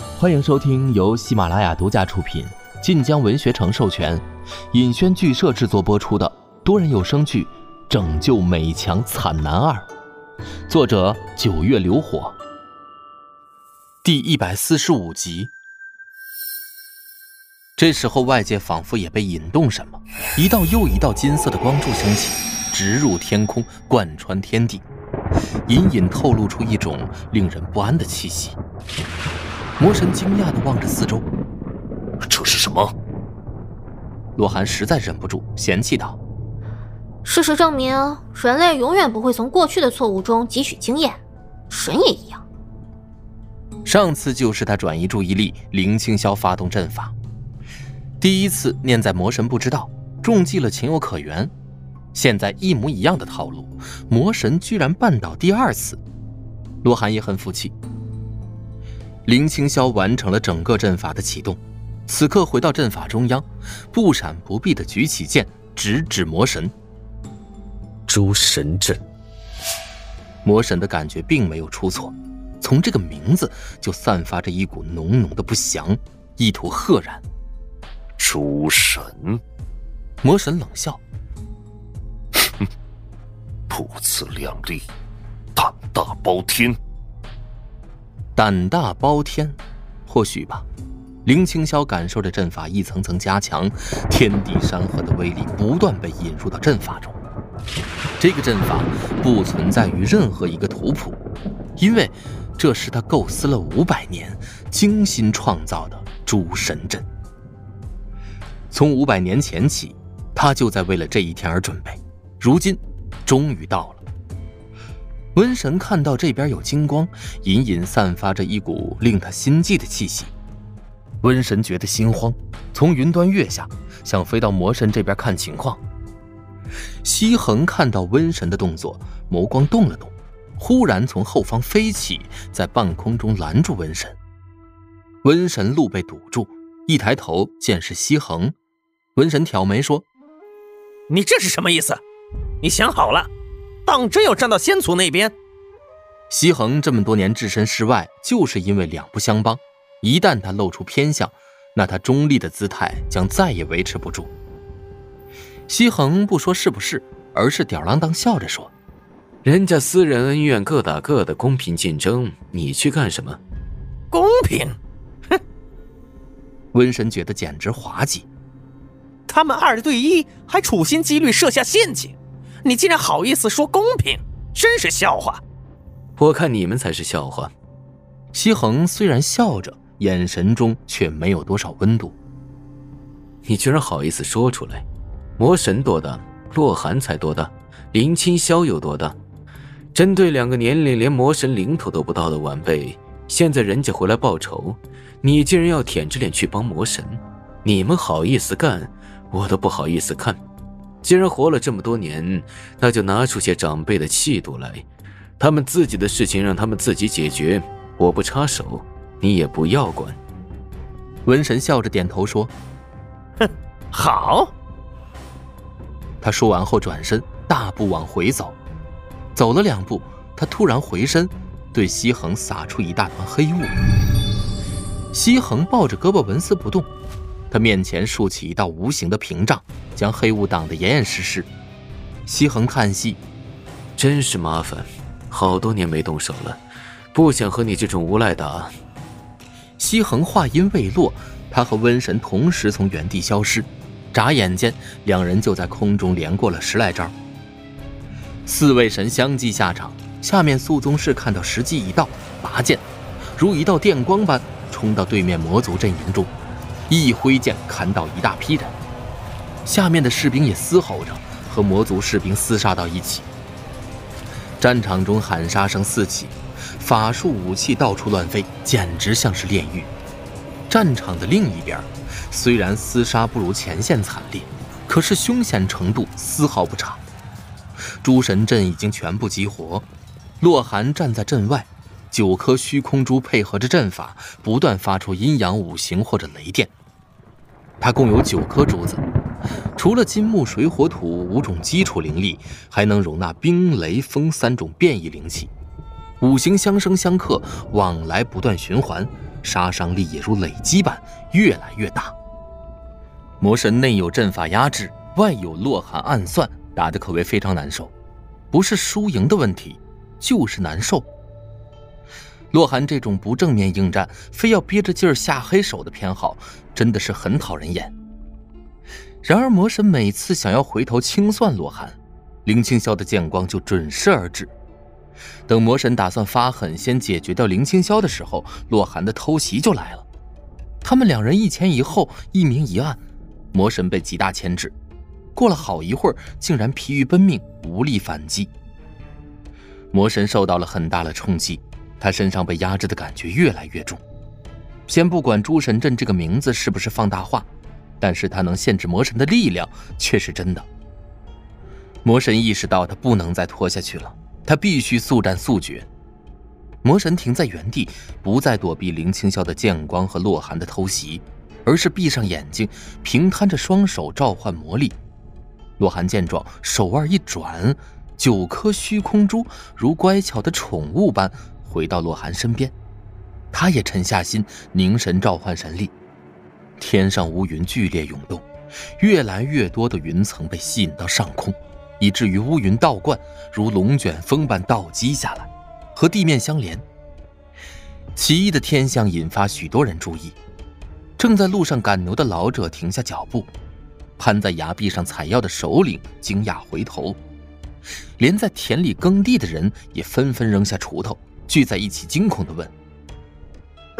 欢迎收听由喜马拉雅独家出品、晋江文学城授权、尹轩剧社制作播出的多人有声剧《拯救美强惨男二》，作者九月流火，第一百四十五集。这时候，外界仿佛也被引动什么，一道又一道金色的光柱升起，直入天空，贯穿天地，隐隐透露出一种令人不安的气息。魔神惊讶地望着四周，这是什么？洛寒实在忍不住嫌弃道：“事实证明，人类永远不会从过去的错误中汲取经验，神也一样。上次就是他转移注意力，林清霄发动阵法。第一次念在魔神不知道，中计了情有可原。现在一模一样的套路，魔神居然绊倒第二次，洛寒也很服气。林清霄完成了整个阵法的启动，此刻回到阵法中央，不闪不避的举起剑，直指魔神。诸神阵。魔神的感觉并没有出错，从这个名字就散发着一股浓浓的不祥，意图赫然。诸神。魔神冷笑：“哼，不自量力，胆大包天。”胆大包天，或许吧。林清霄感受着阵法一层层加强，天地山河的威力不断被引入到阵法中。这个阵法不存在于任何一个图谱，因为这是他构思了五百年、精心创造的诸神阵。从五百年前起，他就在为了这一天而准备，如今终于到了。瘟神看到这边有金光，隐隐散发着一股令他心悸的气息。瘟神觉得心慌，从云端跃下，想飞到魔神这边看情况。西恒看到瘟神的动作，眸光动了动，忽然从后方飞起，在半空中拦住瘟神。瘟神路被堵住，一抬头见是西恒，瘟神挑眉说：“你这是什么意思？你想好了？”当真要站到先祖那边？西恒这么多年置身事外，就是因为两不相帮。一旦他露出偏向，那他中立的姿态将再也维持不住。西恒不说是不是，而是吊儿郎当笑着说：“人家私人恩怨各打各的，公平竞争，你去干什么？公平？哼！”瘟神觉得简直滑稽。他们二对一，还处心积虑设下陷阱。你竟然好意思说公平，真是笑话！我看你们才是笑话。西恒虽然笑着，眼神中却没有多少温度。你居然好意思说出来？魔神多大？洛寒才多大？林清霄有多大？针对两个年龄连魔神零头都不到的晚辈，现在人家回来报仇，你竟然要舔着脸去帮魔神？你们好意思干，我都不好意思看。既然活了这么多年，那就拿出些长辈的气度来。他们自己的事情让他们自己解决，我不插手，你也不要管。文神笑着点头说：“哼，好。”他说完后转身，大步往回走。走了两步，他突然回身，对西恒撒出一大团黑雾。西恒抱着胳膊纹丝不动。他面前竖起一道无形的屏障，将黑雾挡得严严实实。西恒叹息：“真是麻烦，好多年没动手了，不想和你这种无赖打。”西恒话音未落，他和瘟神同时从原地消失，眨眼间，两人就在空中连过了十来招。四位神相继下场，下面肃宗室看到时机一到，拔剑，如一道电光般冲到对面魔族阵营中。一挥剑砍倒一大批人，下面的士兵也嘶吼着和魔族士兵厮杀到一起。战场中喊杀声四起，法术武器到处乱飞，简直像是炼狱。战场的另一边，虽然厮杀不如前线惨烈，可是凶险程度丝毫不差。诸神阵已经全部激活，洛寒站在阵外。九颗虚空珠配合着阵法，不断发出阴阳五行或者雷电。它共有九颗珠子，除了金木水火土五种基础灵力，还能容纳冰雷风三种变异灵气。五行相生相克，往来不断循环，杀伤力也如累积般越来越大。魔神内有阵法压制，外有洛寒暗算，打得可谓非常难受。不是输赢的问题，就是难受。洛寒这种不正面应战，非要憋着劲儿下黑手的偏好，真的是很讨人厌。然而魔神每次想要回头清算洛寒，林青霄的剑光就准时而至。等魔神打算发狠，先解决掉林青霄的时候，洛寒的偷袭就来了。他们两人一前一后，一明一暗，魔神被极大牵制。过了好一会儿，竟然疲于奔命，无力反击。魔神受到了很大的冲击，他身上被压制的感觉越来越重。先不管诸神阵这个名字是不是放大化，但是他能限制魔神的力量却是真的。魔神意识到他不能再拖下去了，他必须速战速决。魔神停在原地，不再躲避林清霄的剑光和洛寒的偷袭，而是闭上眼睛，平摊着双手召唤魔力。洛寒见状，手腕一转，九颗虚空珠如乖巧的宠物般回到洛寒身边。他也沉下心，凝神召唤神力。天上乌云剧烈涌动，越来越多的云层被吸引到上空，以至于乌云倒灌，如龙卷风般倒击下来，和地面相连。奇异的天象引发许多人注意。正在路上赶牛的老者停下脚步。攀在崖壁上采药的首领惊讶回头，连在田里耕地的人也纷纷扔下锄头，聚在一起，惊恐地问：“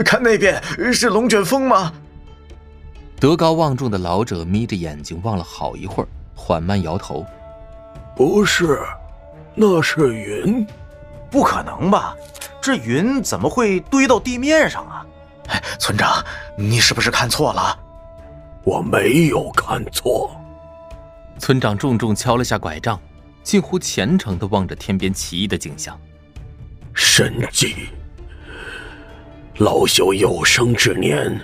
看那边是龙卷风吗？”德高望重的老者眯着眼睛望了好一会儿，缓慢摇头：“不是，那是云，不可能吧？这云怎么会堆到地面上啊？村长，你是不是看错了？”我没有看错。村长重重敲了下拐杖，近乎虔诚地望着天边奇异的景象。神迹！老朽有生之年，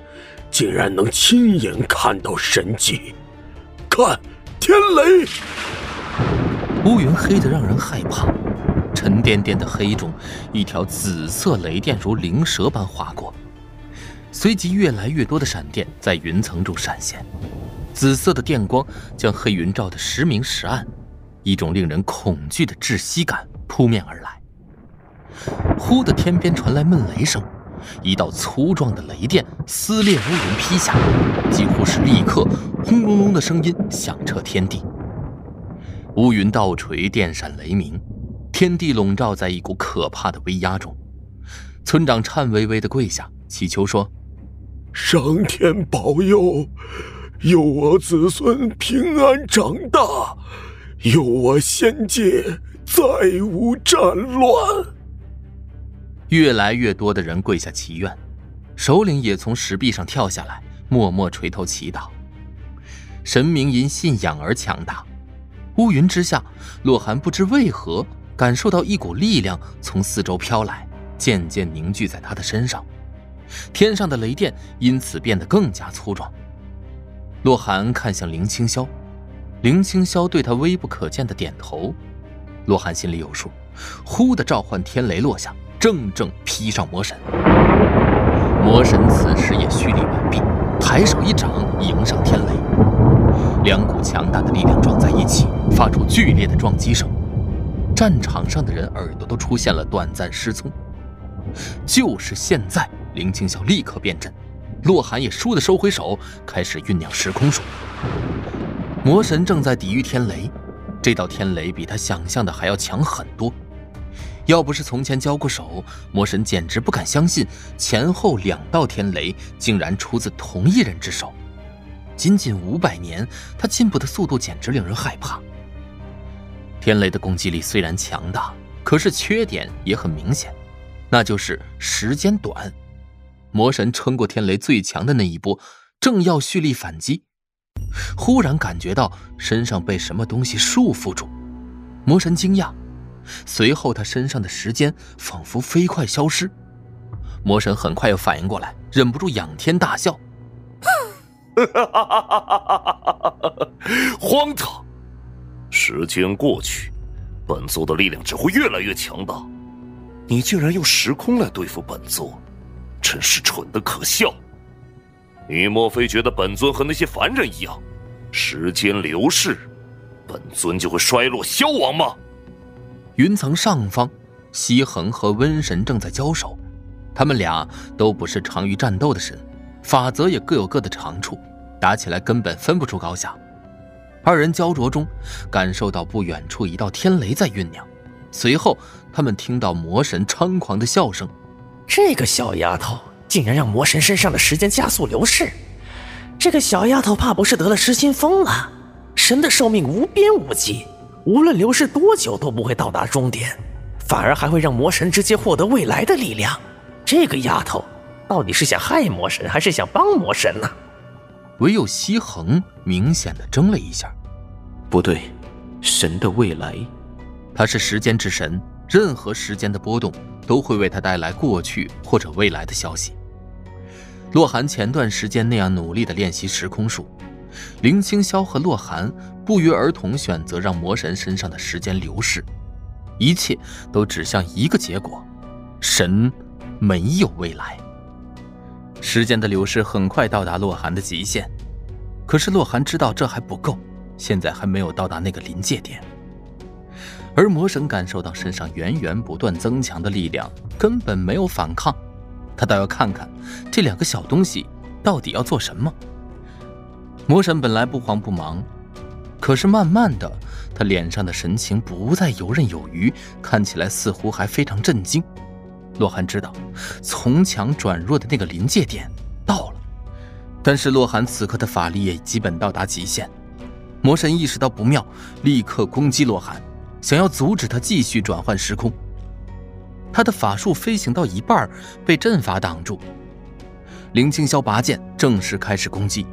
竟然能亲眼看到神迹。看，天雷！乌云黑得让人害怕，沉甸甸的黑中，一条紫色雷电如灵蛇般划过。随即，越来越多的闪电在云层中闪现，紫色的电光将黑云照得时明时暗，一种令人恐惧的窒息感扑面而来。忽的，天边传来闷雷声，一道粗壮的雷电撕裂乌云劈下，几乎是立刻，轰隆隆的声音响彻天地。乌云倒垂，电闪雷鸣，天地笼罩在一股可怕的威压中。村长颤巍巍地跪下，祈求说。上天保佑，佑我子孙平安长大，佑我仙界再无战乱。越来越多的人跪下祈愿，首领也从石壁上跳下来，默默垂头祈祷。神明因信仰而强大。乌云之下，洛寒不知为何感受到一股力量从四周飘来，渐渐凝聚在他的身上。天上的雷电因此变得更加粗壮。洛寒看向林清霄，林清霄对他微不可见的点头。洛寒心里有数，忽的召唤天雷落下，正正劈上魔神。魔神此时也蓄力完毕，抬手一掌迎上天雷，两股强大的力量撞在一起，发出剧烈的撞击声。战场上的人耳朵都出现了短暂失聪。就是现在。林青晓立刻变阵，洛寒也倏地收回手，开始酝酿时空术。魔神正在抵御天雷，这道天雷比他想象的还要强很多。要不是从前交过手，魔神简直不敢相信前后两道天雷竟然出自同一人之手。仅仅五百年，他进步的速度简直令人害怕。天雷的攻击力虽然强大，可是缺点也很明显，那就是时间短。魔神撑过天雷最强的那一波，正要蓄力反击，忽然感觉到身上被什么东西束缚住。魔神惊讶，随后他身上的时间仿佛飞快消失。魔神很快又反应过来，忍不住仰天大笑：“荒唐！时间过去，本座的力量只会越来越强大。你竟然用时空来对付本座！”真是蠢得可笑。你莫非觉得本尊和那些凡人一样，时间流逝，本尊就会衰落消亡吗？云层上方，西恒和瘟神正在交手，他们俩都不是长于战斗的神，法则也各有各的长处，打起来根本分不出高下。二人焦灼中，感受到不远处一道天雷在酝酿，随后他们听到魔神猖狂的笑声：“这个小丫头！”竟然让魔神身上的时间加速流逝，这个小丫头怕不是得了失心疯了。神的寿命无边无际，无论流逝多久都不会到达终点，反而还会让魔神直接获得未来的力量。这个丫头到底是想害魔神，还是想帮魔神呢？唯有西恒明显的怔了一下，不对，神的未来，他是时间之神，任何时间的波动都会为他带来过去或者未来的消息。洛寒前段时间那样努力的练习时空术，林清霄和洛寒不约而同选择让魔神身上的时间流逝，一切都指向一个结果：神没有未来。时间的流逝很快到达洛寒的极限，可是洛寒知道这还不够，现在还没有到达那个临界点。而魔神感受到身上源源不断增强的力量，根本没有反抗。他倒要看看这两个小东西到底要做什么。魔神本来不慌不忙，可是慢慢的，他脸上的神情不再游刃有余，看起来似乎还非常震惊。洛寒知道，从强转弱的那个临界点到了，但是洛寒此刻的法力也基本到达极限。魔神意识到不妙，立刻攻击洛寒，想要阻止他继续转换时空。他的法术飞行到一半，被阵法挡住。林清霄拔剑，正式开始攻击。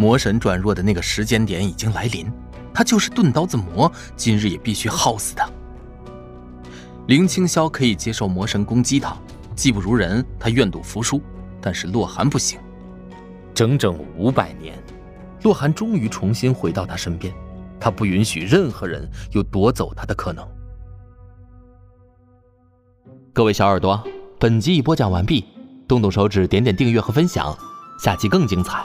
魔神转弱的那个时间点已经来临，他就是钝刀子魔，今日也必须耗死他。林清霄可以接受魔神攻击他，技不如人，他愿赌服输。但是洛寒不行，整整五百年，洛寒终于重新回到他身边，他不允许任何人有夺走他的可能。各位小耳朵，本集已播讲完毕，动动手指，点点订阅和分享，下期更精彩。